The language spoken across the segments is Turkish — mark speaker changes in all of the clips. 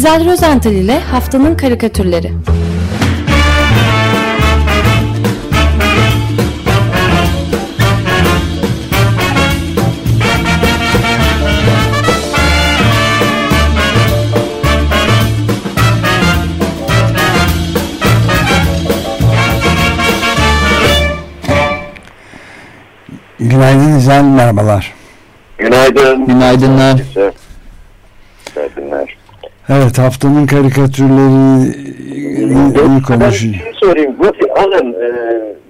Speaker 1: İzel Rozental ile Haftanın Karikatürleri
Speaker 2: Günaydın İzel, merhabalar.
Speaker 3: Günaydın.
Speaker 4: Günaydınlar.
Speaker 3: Günaydınlar.
Speaker 2: Evet, haftanın karikatürlerini konuşacağız.
Speaker 3: Ben şey sorayım. Woody Allen e,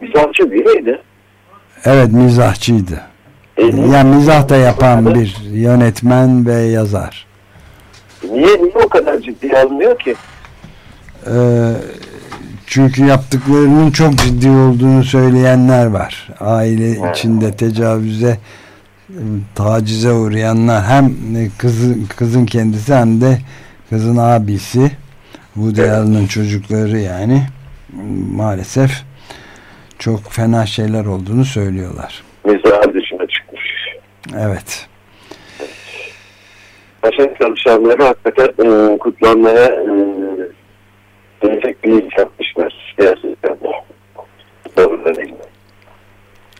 Speaker 3: mizahçı biriydi.
Speaker 2: Evet, mizahçıydı.
Speaker 3: E,
Speaker 2: Yani mizah da yapan bir yönetmen ve yazar.
Speaker 3: Niye, niye o kadar ciddiye alınıyor ki?
Speaker 2: Ee, çünkü yaptıklarının çok ciddi olduğunu söyleyenler var. Aile içinde tecavüze, tacize uğrayanlar hem kızın, kızın kendisi hem de kızın abisi Woody
Speaker 3: Evet.
Speaker 2: Allen'ın çocukları yani maalesef çok fena şeyler olduğunu söylüyorlar.
Speaker 3: Mizah dışına çıkmış.
Speaker 2: Evet.
Speaker 3: Başak çalışanları hakikaten e, kutlanmaya e, gelecek bir iş yapmışlar. Gerçekten de. Doğru da değil.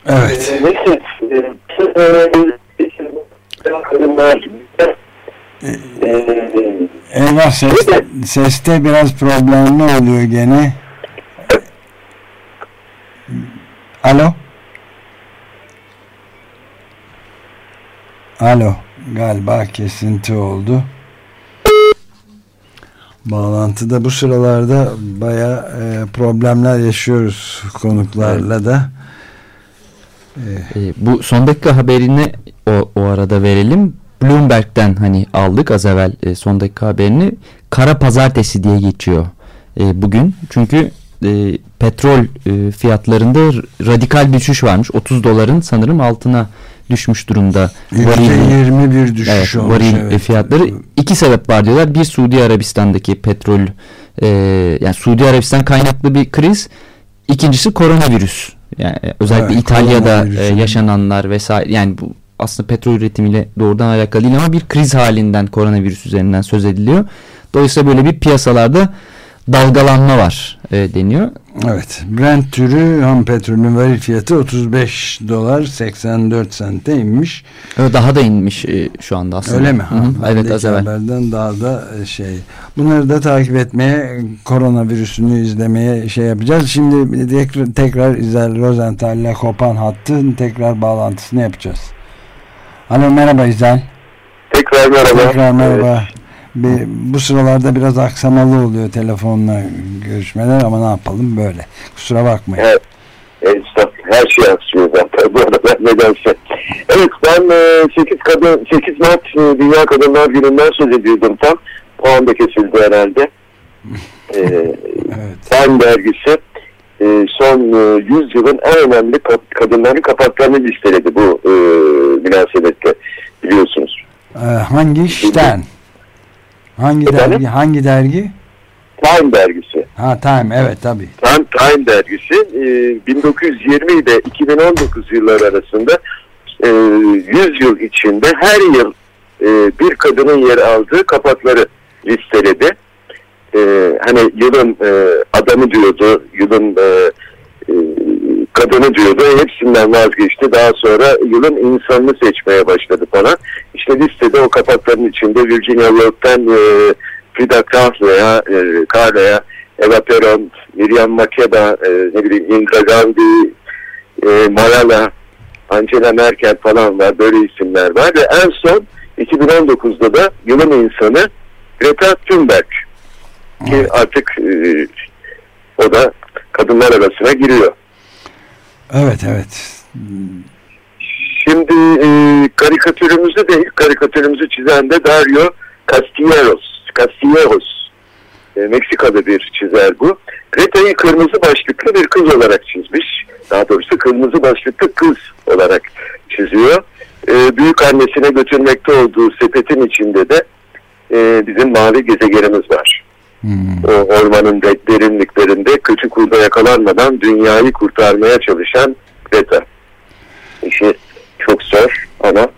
Speaker 2: Evet.
Speaker 3: E, neyse. E, e, kadınlar e,
Speaker 2: Eyvah ses, seste biraz problemli oluyor gene. Alo? Alo. Galiba kesinti oldu. Bağlantıda bu sıralarda baya e, problemler yaşıyoruz konuklarla da.
Speaker 4: E, bu son dakika haberini o, o arada verelim. Bloomberg'den hani aldık az evvel e, son dakika haberini. Kara pazartesi diye geçiyor e, bugün. Çünkü e, petrol e, fiyatlarında radikal düşüş varmış. 30 doların sanırım altına düşmüş durumda. Varil-
Speaker 2: %21 düşüş
Speaker 4: Evet,
Speaker 2: olmuş.
Speaker 4: varil
Speaker 2: evet.
Speaker 4: fiyatları iki sebep var diyorlar. Bir Suudi Arabistan'daki petrol e, yani Suudi Arabistan kaynaklı bir kriz. İkincisi koronavirüs. Yani e, özellikle
Speaker 2: Evet,
Speaker 4: İtalya'da e, yaşananlar vesaire yani bu aslında petrol üretimiyle doğrudan alakalı değil ama bir kriz halinden koronavirüs üzerinden söz ediliyor. Dolayısıyla böyle bir piyasalarda dalgalanma var e, deniyor.
Speaker 2: Evet. Brent türü ham petrolün varil fiyatı 35 dolar 84 sente inmiş.
Speaker 4: Ö, Daha da inmiş e, şu anda aslında.
Speaker 2: Öyle mi?
Speaker 4: Hı hı, Evet az evvel.
Speaker 2: haberden daha da e, şey. Bunları da takip etmeye, koronavirüsünü izlemeye şey yapacağız. Şimdi tekrar, tekrar İzel Rosenthal ile kopan hattın tekrar bağlantısını yapacağız. Alo merhaba İzel.
Speaker 3: tekrar merhaba.
Speaker 2: Tekrar merhaba. Bir, bu sıralarda biraz aksamalı oluyor telefonla görüşmeler ama ne yapalım böyle. Kusura bakmayın.
Speaker 3: Evet. İşte her şey aksıyor zaten bu arada nedense. Evet ben e, 8, kadın, 8 Mart e, Dünya Kadınlar Günü'nden söz ediyordum tam. O anda kesildi herhalde. E,
Speaker 2: Evet.
Speaker 3: Time dergisi e, son e, 100 yılın en önemli ka- kadınların kapaklarını listeledi bu e, münasebetle biliyorsunuz.
Speaker 2: Ee, hangi Stern? Hangi
Speaker 3: Efendim?
Speaker 2: dergi? Hangi dergi?
Speaker 3: Time dergisi.
Speaker 2: Ha Time evet tabii.
Speaker 3: Time, Time dergisi e, 1920 ile 2019 yılları arasında e, 100 yıl içinde her yıl e, bir kadının yer aldığı kapakları listeledi. E, hani yılın e, adamı diyordu, yılın e, e, kadını diyordu. Hepsinden vazgeçti. Daha sonra yılın insanını seçmeye başladı falan. İşte listede o kapakların içinde Virginia Woolf'ten e, Frida Kahlo'ya, e, Kahlo'ya, Eva Peron, Miriam Makeba, e, ne bileyim Indira Gandhi, e, Malala, Angela Merkel falan var. Böyle isimler var ve en son 2019'da da yılın insanı Greta Thunberg ki artık e, o da kadınlar arasına giriyor.
Speaker 2: Evet evet.
Speaker 3: Şimdi e, karikatürümüzü de ilk karikatürümüzü çizen de Dario Castilleros. Castilleros. E, Meksikalı bir çizer bu. Greta'yı kırmızı başlıklı bir kız olarak çizmiş. Daha doğrusu kırmızı başlıklı kız olarak çiziyor. E, büyük annesine götürmekte olduğu sepetin içinde de e, bizim mavi gezegenimiz var.
Speaker 2: Hmm.
Speaker 3: O ormanın de- yakalanmadan dünyayı kurtarmaya çalışan Greta. İşi çok zor ama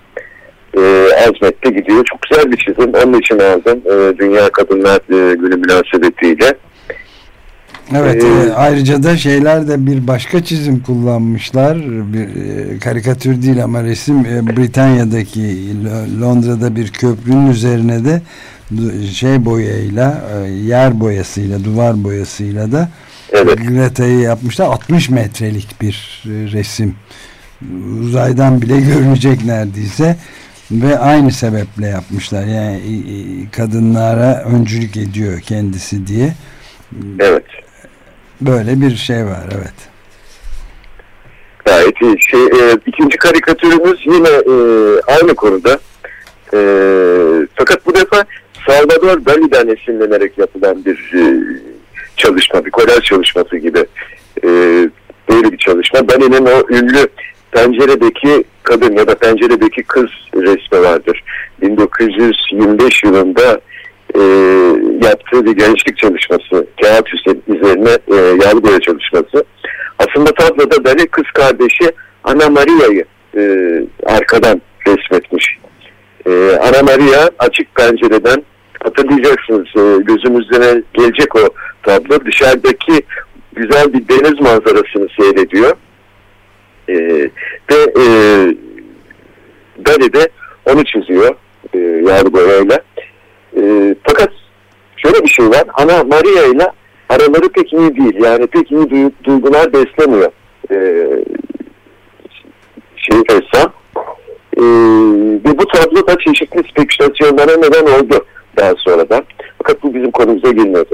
Speaker 3: e, azmetti gidiyor. Çok güzel bir çizim. Onun için aldım. E, Dünya Kadınlar e, Günü münasebetiyle.
Speaker 2: Evet ee, ayrıca da şeyler de bir başka çizim kullanmışlar. Bir e, karikatür değil ama resim e, Britanya'daki Londra'da bir köprünün üzerine de şey boyayla e, yer boyasıyla duvar boyasıyla da evet. Greta'yı yapmışlar. 60 metrelik bir e, resim. Uzaydan bile görünecek neredeyse ve aynı sebeple yapmışlar. Yani kadınlara öncülük ediyor kendisi diye.
Speaker 3: Evet.
Speaker 2: Böyle bir şey var evet.
Speaker 3: Gayet iyi. Şey, e, ikinci karikatürümüz yine e, aynı konuda. E, fakat bu defa Salvador Dali'den esinlenerek yapılan bir e, çalışma, bir kolaj çalışması gibi e, böyle bir çalışma. Dali'nin o ünlü penceredeki kadın ya da penceredeki kız resmi vardır. 1925 yılında e, yaptığı bir gençlik çalışması, kağıt üzerine e, yağlı boya çalışması. Aslında tabloda Dali kız kardeşi Ana Maria'yı e, arkadan resmetmiş. E, Ana Maria açık pencereden hatırlayacaksınız e, gözümüzde gelecek o güzel bir deniz manzarasını seyrediyor. E, ve e, Dali de onu çiziyor e, yağlı boyayla. E, fakat şöyle bir şey var. Ana Maria ile araları pek iyi değil. Yani pek iyi duygular beslemiyor. E, şey ressam. E, ve bu tablo da çeşitli spekülasyonlara neden oldu daha sonradan. Fakat bu bizim konumuza girmiyor.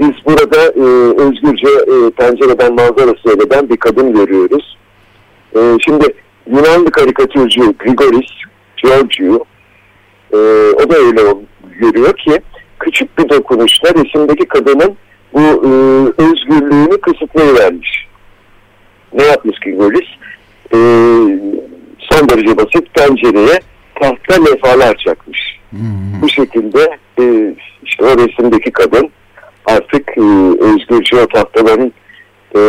Speaker 3: Biz burada e, özgürce e, pencereden manzara seyreden bir kadın görüyoruz. E, şimdi Yunanlı karikatürcü Grigoris Georgiou e, o da öyle görüyor ki küçük bir dokunuşla resimdeki kadının bu e, özgürlüğünü kısıtlayıvermiş. Ne yapmış Grigoris? E, son derece basit pencereye tahta lefalar çakmış. Hmm. Bu şekilde e, işte o resimdeki kadın artık e, özgürce o tahtaların e,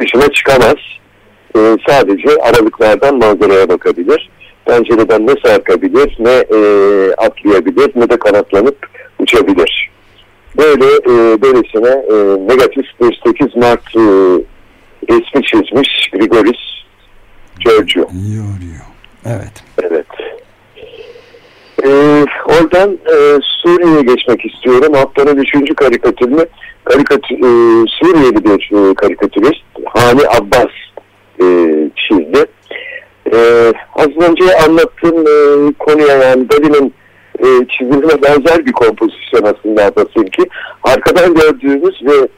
Speaker 3: dışına çıkamaz. E, sadece aralıklardan manzaraya bakabilir. Pencereden ne sarkabilir, ne e, atlayabilir, ne de kanatlanıp uçabilir. Böyle e, böylesine e, negatif 8 Mart e, resmi çizmiş Grigoris Giorgio.
Speaker 2: Giorgio. Evet.
Speaker 3: Evet. Ee, oradan e, Suriye'ye geçmek istiyorum. Haftanın üçüncü karikatürünü karikatür, e, Suriyeli bir e, karikatürist Hani Abbas e, çizdi. E, az önce anlattığım e, konuya yani Dali'nin e, çizimine benzer bir kompozisyon aslında Abbas'ınki. Arkadan gördüğümüz ve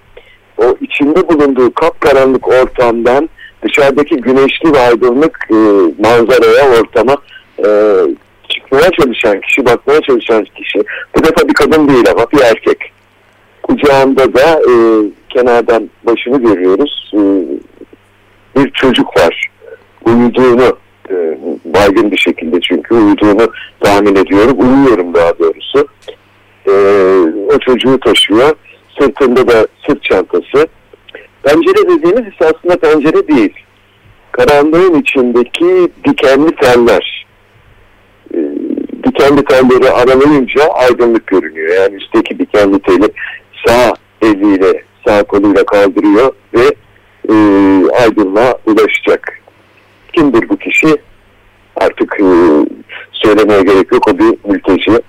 Speaker 3: o içinde bulunduğu kapkaranlık ortamdan dışarıdaki güneşli ve aydınlık e, manzaraya, ortama e, çıkmaya çalışan kişi, bakmaya çalışan kişi bu defa bir kadın değil ama bir erkek. Kucağında da e, kenardan başını görüyoruz. E, bir çocuk var. Uyuduğunu e, baygın bir şekilde çünkü uyuduğunu tahmin ediyorum. Uyuyorum daha doğrusu. E, o çocuğu taşıyor. Sırtında da sırt çantası. Pencere dediğimiz ise aslında pencere değil. Karanlığın içindeki dikenli teller. E, dikenli telleri aralayınca aydınlık görünüyor. Yani üstteki dikenli teli sağ eliyle, sağ koluyla kaldırıyor ve e, aydınlığa ulaşacak. Kimdir bu kişi? Artık e, söylemeye gerek yok. O bir mülteci.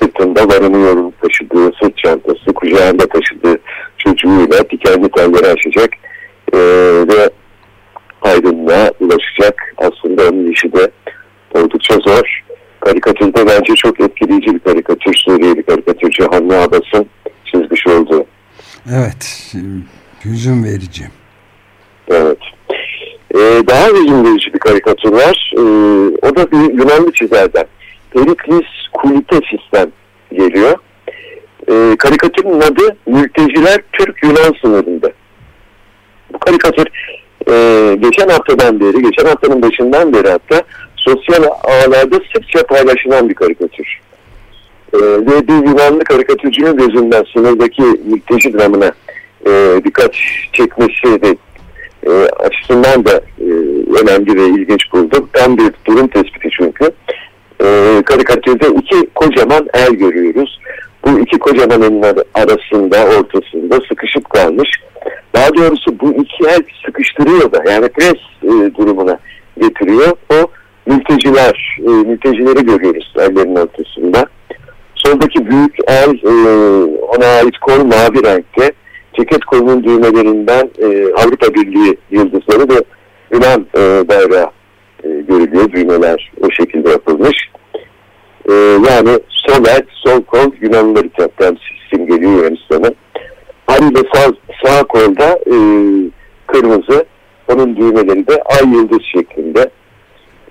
Speaker 3: Sırtında barınıyorum taşıdığı sırt çantası, kucağında taşıdığı çocuğuyla dikenli telleri aşacak e, ve aydınlığa ulaşacak. Aslında onun işi de oldukça zor. Karikatürde bence çok etkileyici bir karikatür. Suriyeli karikatürcü Hanne Abbas'ın çizmiş olduğu.
Speaker 2: Evet. Hüzün verici.
Speaker 3: Daha verici bir karikatür var. Ee, o da bir Yunanlı çizerden. Periklis Kulitesis'ten geliyor. Ee, karikatürün adı Mülteciler Türk-Yunan sınırında. Bu karikatür e, geçen haftadan beri, geçen haftanın başından beri hatta sosyal ağlarda sıkça paylaşılan bir karikatür. E, ve bir Yunanlı karikatürcünün gözünden sınırdaki mülteci dramına e, dikkat çekmesi ve e, açısından da e, önemli ve ilginç buldum. Tam bir durum tespiti çünkü. E, karikatürde iki kocaman el görüyoruz. Bu iki kocaman elin arasında, ortasında sıkışıp kalmış. Daha doğrusu bu iki el sıkıştırıyor da yani pres e, durumuna getiriyor. O mülteciler, e, mültecileri görüyoruz ellerin ortasında. Soldaki büyük el e, ona ait kol mavi renkte. Ceket kolunun düğmelerinden e, Avrupa Birliği yıldızları ve Yunan e, bayrağı e, görülüyor. Düğmeler o şekilde yapılmış. E, yani sol el, sol kol Yunanlıları simgeliyor Yunanistan'ı. Haliyle sağ, sağ kolda e, kırmızı, onun düğmeleri de ay yıldız şeklinde.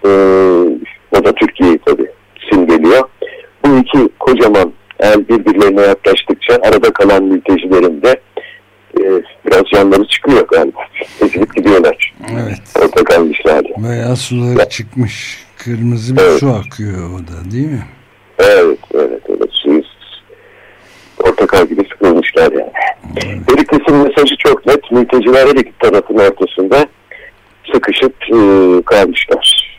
Speaker 3: E, o da Türkiye'yi tabii simgeliyor. Bu iki kocaman el birbirlerine yaklaştıkça arada kalan mültecilerin de e, biraz canları çıkıyor galiba. Ezilip gidiyorlar.
Speaker 2: Evet.
Speaker 3: Orada kalmışlar.
Speaker 2: Bayağı suları ya. çıkmış. Kırmızı bir evet. su akıyor o da değil mi?
Speaker 3: Evet, evet, evet. Suyu portakal gibi sıkılmışlar yani. Evet. Periklis'in mesajı çok net. Mülteciler her iki tarafın ortasında sıkışıp e, kalmışlar.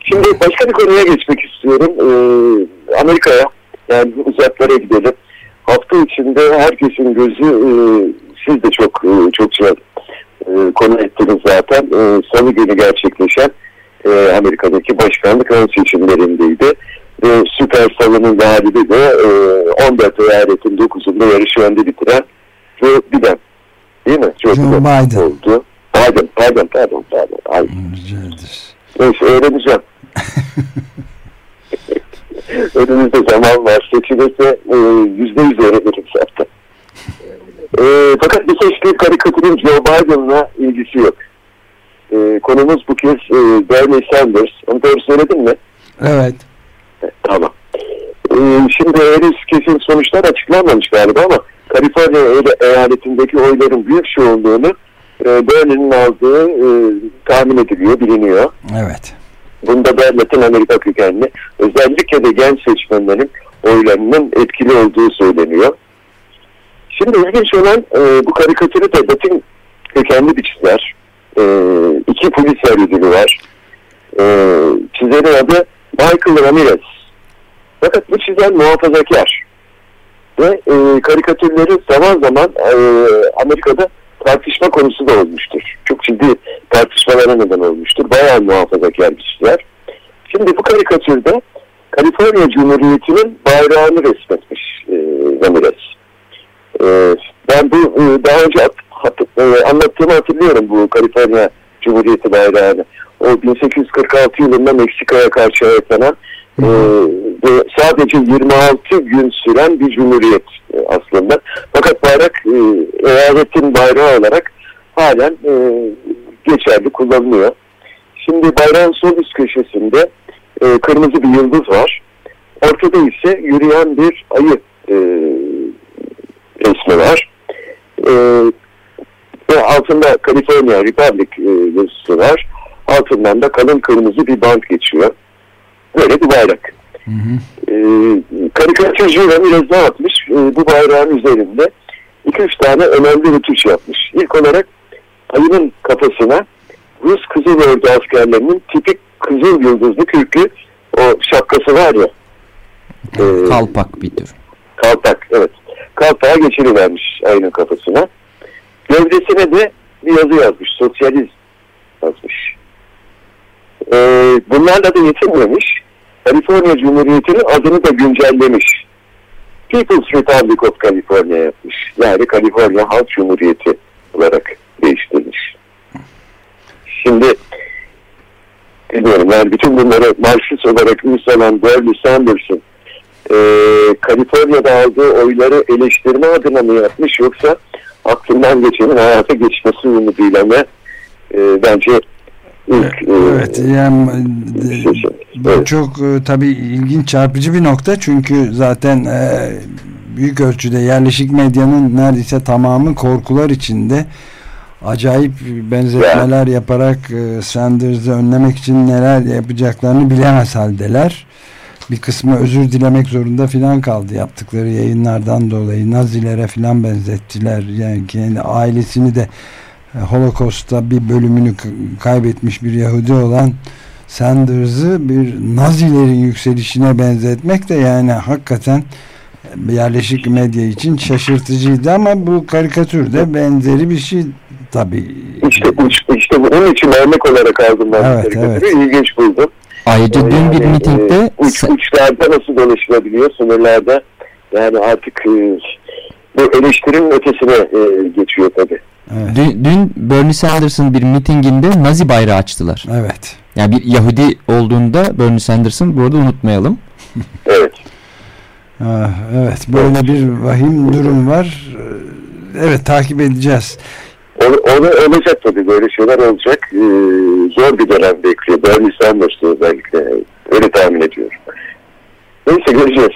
Speaker 3: Şimdi başka bir konuya geçmek istiyorum. Ee, Amerika'ya yani uzaklara gidelim. Hafta içinde herkesin gözü e, siz de çok e, çokça e, konu ettiniz zaten. E, Salı günü gerçekleşen e, Amerika'daki başkanlık ön seçimlerindeydi. Ve Süper Salı'nın galibi de e, 14 eyaletin 9'unda yarışı önde bitiren Joe Biden. Değil mi?
Speaker 2: Joe, Joe Biden.
Speaker 3: Oldu. Biden, pardon, pardon, pardon. pardon. Neyse öğreneceğim. Önümüzde zaman var. Seçilirse e, yüzde yüz öğrenirim zaten. E, fakat bu seçtiğim karikatürün Joe Biden'la ilgisi yok. E, konumuz bu kez e, Bernie Sanders. Onu doğru söyledin mi?
Speaker 2: Evet.
Speaker 3: E, tamam. E, şimdi henüz kesin sonuçlar açıklanmamış galiba ama Kaliforniya eyaletindeki oyların büyük çoğunluğunu e, Bernie'nin aldığı e, tahmin ediliyor, biliniyor.
Speaker 2: Evet.
Speaker 3: Bunda da Latin Amerika kökenli özellikle de genç seçmenlerin oylarının etkili olduğu söyleniyor. Şimdi ilginç olan e, bu karikatürü de Latin kökenli bir çizer. E, iki polis ödülü var. E, çizerin adı Michael Ramirez. Fakat bu çizer muhafazakar. Ve e, karikatürleri zaman zaman e, Amerika'da tartışma konusu da olmuştur. Çok ciddi tartışmalara neden olmuştur. Bayağı muhafazakar bir şeyler. Şimdi bu karikatürde Kaliforniya Cumhuriyeti'nin bayrağını resmetmiş e, Ramirez. E, ben bu e, daha önce hat, hat, e, anlattığımı hatırlıyorum bu Kaliforniya Cumhuriyeti bayrağını. O 1846 yılında Meksika'ya karşı ayetlanan e, sadece 26 gün süren bir cumhuriyet e, aslında. Fakat bayrak e, eyaletin bayrağı olarak halen e, geçerli kullanılıyor. Şimdi bayrağın sol üst köşesinde e, kırmızı bir yıldız var. Ortada ise yürüyen bir ayı e, resmi var. E, ve altında California Republic e, yazısı var. Altından da kalın kırmızı bir band geçiyor. Böyle bir bayrak. Hı hı. E, Ramirez ne yapmış? E, bu bayrağın üzerinde iki üç tane önemli rütuş yapmış. İlk olarak ayının kafasına Rus Kızıl Ordu askerlerinin tipik kızıl yıldızlı kürklü o şapkası var ya.
Speaker 4: E, kalpak bir tür.
Speaker 3: Kalpak evet. Kalpağa geçirivermiş ayının kafasına. Gövdesine de bir yazı yazmış. Sosyalizm yazmış. E, bunlarla da yetinmemiş. Kaliforniya Cumhuriyeti'nin adını da güncellemiş. People's Republic of California yapmış. Yani Kaliforniya Halk Cumhuriyeti olarak değiştirmiş. Şimdi bilmiyorum yani bütün bunları Marksist olarak ünsalan Bernie Sanders'ın e, Kaliforniya'da aldığı oyları eleştirme adına mı yapmış yoksa aklından geçenin hayata geçmesi umuduyla mı e, bence
Speaker 2: ilk evet, e, yani e, şey. bu evet. çok e, tabii ilginç çarpıcı bir nokta çünkü zaten e, büyük ölçüde yerleşik medyanın neredeyse tamamı korkular içinde acayip benzetmeler yaparak e, Sanders'ı önlemek için neler yapacaklarını bilemez haldeler. Bir kısmı özür dilemek zorunda filan kaldı yaptıkları yayınlardan dolayı. Nazilere filan benzettiler. Yani kendi ailesini de e, Holocaust'ta bir bölümünü kaybetmiş bir Yahudi olan Sanders'ı bir Nazilerin yükselişine benzetmek de yani hakikaten yerleşik medya için şaşırtıcıydı ama bu karikatürde benzeri bir şey tabii.
Speaker 3: İşte, işte bunun için örnek olarak aldım ben evet, karikatürü. Evet. İlginç buldum.
Speaker 4: Ayrıca dün yani, bir mitingde e,
Speaker 3: uç, uçlarda nasıl dolaşılabiliyor sınırlarda yani artık e, bu eleştirinin ötesine e, geçiyor tabii.
Speaker 4: Evet. Dün, dün Bernie Sanders'ın bir mitinginde Nazi bayrağı açtılar.
Speaker 2: Evet.
Speaker 4: Yani bir Yahudi olduğunda Bernie Sanders'ın burada unutmayalım.
Speaker 3: evet.
Speaker 2: Ah, evet böyle bir vahim durum var. Evet takip edeceğiz.
Speaker 3: Onu, onu olacak tabii böyle şeyler olacak. Ee, zor bir dönem bekliyor. Bernie Sanders'ı özellikle öyle tahmin ediyorum. Neyse göreceğiz.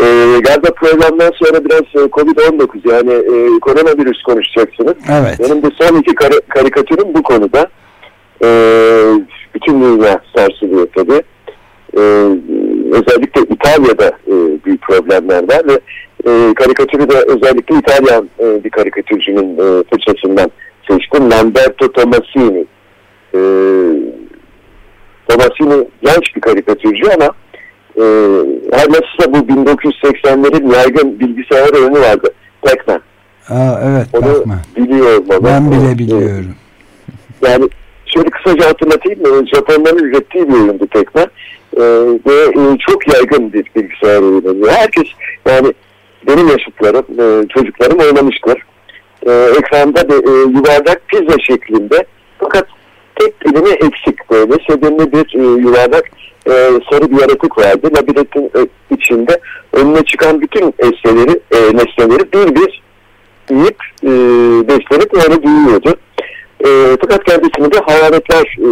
Speaker 3: Ee, galiba programdan sonra biraz e, Covid-19 yani e, koronavirüs konuşacaksınız.
Speaker 2: Evet.
Speaker 3: Benim de son iki kar karikatürüm bu konuda. Ee, bütün dünya sarsılıyor tabii. Ee, özellikle İtalya'da e, büyük problemler var ve e, karikatürü de özellikle İtalyan e, bir karikatürcünün e, fırçasından seçtim. Lamberto Tomasini. E, Tomasini genç bir karikatürcü ama e, her nasılsa bu 1980'lerin yaygın bilgisayar oyunu vardı. Pac-Man.
Speaker 2: Aa, evet
Speaker 3: Onu
Speaker 2: Pac-Man.
Speaker 3: biliyor baba.
Speaker 2: Ben bile biliyorum.
Speaker 3: Yani şöyle kısaca hatırlatayım mı? Japonların ürettiği bir oyundu Pac-Man. Ee, ve e, çok yaygın bir bilgisayar oyunu. Herkes yani benim yaşıtlarım, e, çocuklarım oynamıştır. E, ekranda bir e, yuvarlak pizza şeklinde tek dilimi eksik böyle sedenli bir e, yuvarlak e, sarı bir yaratık vardı. Labirentin e, içinde önüne çıkan bütün nesneleri, e, nesneleri bir bir yiyip e, beslenip öyle büyüyordu. E, fakat kendisini de hayaletler e,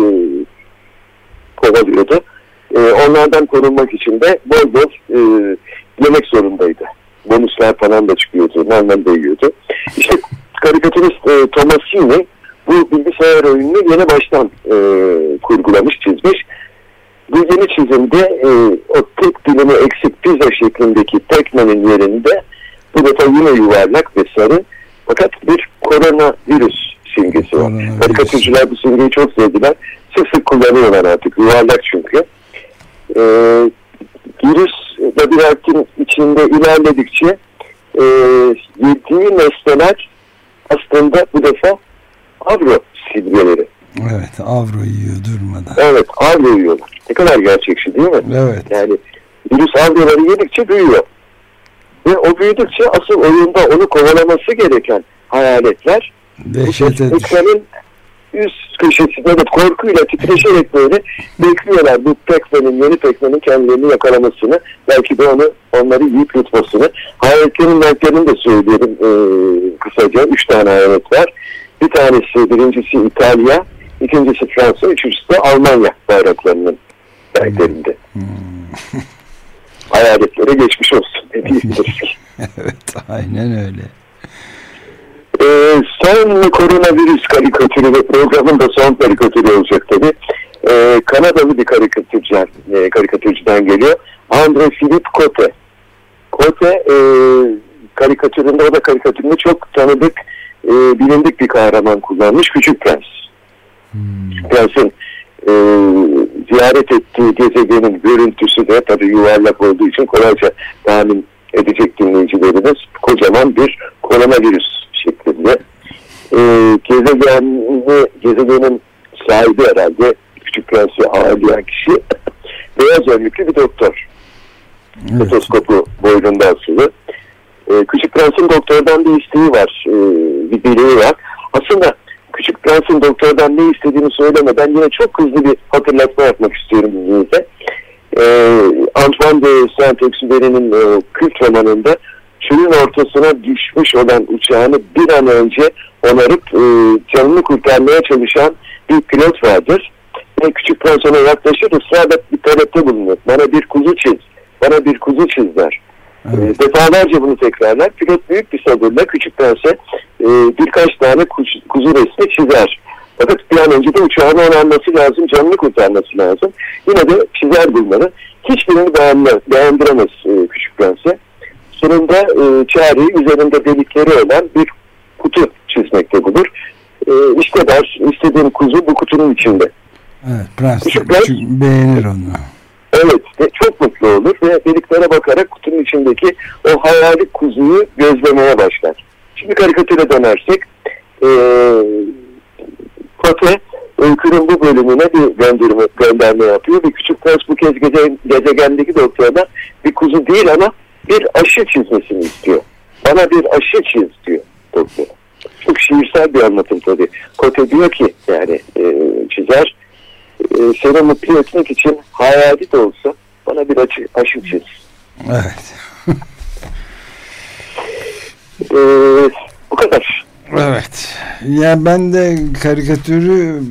Speaker 3: kovalıyordu. E, onlardan korunmak için de bol bol e, yemek zorundaydı. Bonuslar falan da çıkıyordu. Normal de yiyordu. İşte karikatürist e, Tomasini bu bilgisayar oyununu yeni baştan e, kurgulamış, çizmiş. Bu yeni çizimde e, o tek dilimi eksik pizza şeklindeki tekmenin yerinde bu defa yine yuvarlak ve sarı fakat bir koronavirüs simgesi var. Karikatürcüler bu simgeyi çok sevdiler. Sık sık kullanıyorlar artık. Yuvarlak çünkü. E, virüs labirentin içinde ilerledikçe e, yediği nesneler aslında bu defa avro silgeleri.
Speaker 2: Evet avro yiyor durmadan.
Speaker 3: Evet avro yiyorlar. Ne kadar gerçekçi değil mi?
Speaker 2: Evet.
Speaker 3: Yani virüs avroları yedikçe büyüyor. Ve o büyüdükçe asıl oyunda onu kovalaması gereken hayaletler ekranın üst köşesinde de korkuyla titreşerek böyle bekliyorlar bu Pac-Man'in, yeni Pac-Man'in kendilerini yakalamasını. Belki de onu onları yiyip yutmasını. Hayaletlerin renklerini de söyleyelim e, kısaca. Üç tane hayalet var. Bir tanesi, birincisi İtalya, ikincisi Fransa, üçüncüsü de Almanya bayraklarının renklerinde. Hmm. Hayaletlere geçmiş olsun.
Speaker 2: evet, aynen öyle.
Speaker 3: Ee, son koronavirüs karikatürü ve programın da son karikatürü olacak tabi. Ee, Kanadalı bir karikatürcüden, e, karikatürcüden geliyor. Andre Philippe Cote. Cote e, karikatüründe, o da karikatüründe çok tanıdık, e, bilindik bir kahraman kullanmış. Küçük Prens. Hmm. Prens'in e, ziyaret ettiği gezegenin görüntüsü de tabi yuvarlak olduğu için kolayca tahmin edecek dinleyicilerimiz kocaman bir koronavirüs şeklinde. E, gezegeni, gezegenin sahibi herhalde Küçük Prens'i ağırlayan kişi beyaz önlüklü bir doktor. Evet. Stetoskopu boynunda asılı. E, Küçük Prens'in doktordan bir isteği var. E, bir dileği var. Aslında Küçük Prens'in doktordan ne istediğini söylemeden yine çok hızlı bir hatırlatma yapmak istiyorum izninizle. E, Antoine de Saint-Exupéry'nin e, kült romanında çölün ortasına düşmüş olan uçağını bir an önce onarıp e, canını kurtarmaya çalışan bir pilot vardır. Ve küçük prens yaklaşır ısrarla bir talepte bulunur. Bana bir kuzu çiz, bana bir kuzu çiz der. Evet. E, defalarca bunu tekrarlar. Pilot büyük bir sabırla küçük prense e, birkaç tane kuzu, resmi çizer. Fakat bir an önce de uçağını onarması lazım, canını kurtarması lazım. Yine de çizer bunları. Hiçbirini beğendiremez e, küçük prense sonunda e, çareyi üzerinde delikleri olan bir kutu çizmekte bulur. E, işte der istediğim kuzu bu kutunun içinde.
Speaker 2: Evet, prens
Speaker 3: Küçükler-
Speaker 2: çünkü beğenir onu.
Speaker 3: Evet ve çok mutlu olur ve deliklere bakarak kutunun içindeki o hayali kuzuyu gözlemeye başlar. Şimdi karikatüre dönersek e, Kote öykünün bu bölümüne bir gönderme, gönderme yapıyor. Bir küçük prens bu kez gece, gezegendeki doktorda bir kuzu değil ama bir aşı çizmesini istiyor. Bana bir aşı çiz diyor doktor. Çok şiirsel bir anlatım tabii. Kote diyor ki yani e, çizer e, seni mutlu etmek için hayali de olsa bana bir açı, aşı çiz.
Speaker 2: Evet.
Speaker 3: E, bu kadar.
Speaker 2: Evet. Ya ben de karikatürü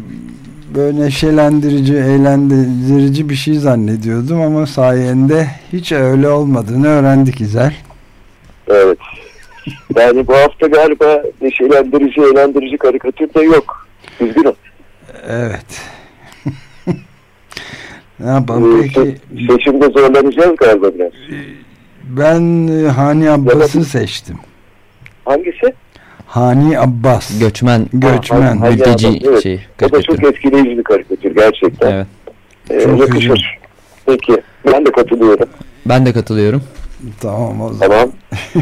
Speaker 2: böyle neşelendirici, eğlendirici bir şey zannediyordum ama sayende hiç öyle olmadığını öğrendik İzel.
Speaker 3: Evet. Yani bu hafta galiba neşelendirici, eğlendirici karikatür de yok. Üzgünüm.
Speaker 2: Evet. Ne yapalım
Speaker 3: Ee,
Speaker 2: peki?
Speaker 3: se- seçimde zorlanacağız galiba biraz.
Speaker 2: Ben e, Hani Abbas'ı seçtim.
Speaker 3: Hangisi?
Speaker 2: Hani Abbas.
Speaker 4: Göçmen
Speaker 2: Göçmen.
Speaker 3: Ha,
Speaker 4: mülteci
Speaker 3: Hadi Abbas, evet.
Speaker 4: şey
Speaker 3: O da çok etkileyici bir karikatür gerçekten.
Speaker 4: Evet.
Speaker 3: Ee,
Speaker 2: Çok
Speaker 3: yakışır. Peki. Ben de katılıyorum.
Speaker 4: Ben de katılıyorum.
Speaker 2: Tamam o zaman.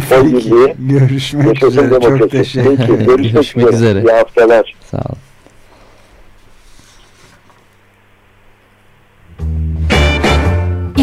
Speaker 3: Tamam.
Speaker 2: Peki, görüşmek
Speaker 3: Yaşasın
Speaker 2: üzere. Çok teşekkür
Speaker 3: Peki,
Speaker 2: ederim.
Speaker 3: Görüşmek,
Speaker 4: Görüşmek üzere.
Speaker 3: İyi haftalar.
Speaker 4: Sağ ol.